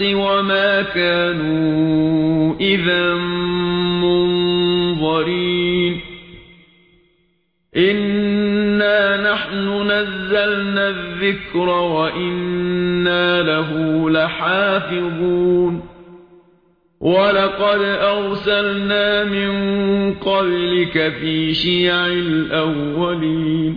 الحق وما كانوا اذا منظرين إنا نحن نزلنا الذكر وإنا له لحافظون ولقد أرسلنا من قبلك في شيع الأولين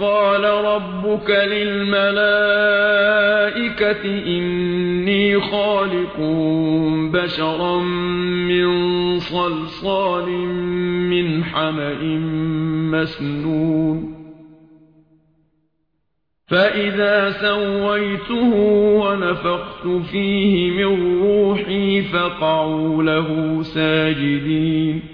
قال ربك للملائكة إني خالق بشرا من صلصال من حمأ مسنون. فإذا سويته ونفقت فيه من روحي فقعوا له ساجدين.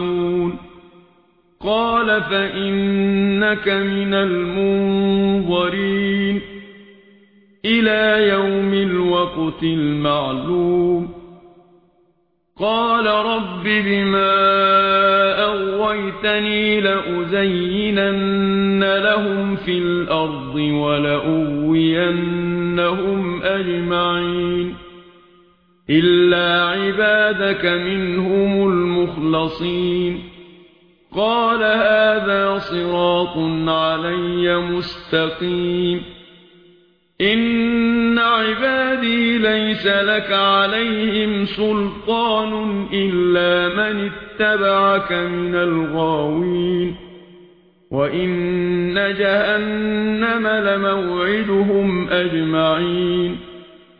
الرسول قال فإنك من المنظرين إلى يوم الوقت المعلوم قال رب بما أغويتني لأزينن لهم في الأرض ولأوينهم أجمعين إلا عبادك منهم المخلصين قال هذا صراط علي مستقيم إن عبادي ليس لك عليهم سلطان إلا من اتبعك من الغاوين وإن جهنم لموعدهم أجمعين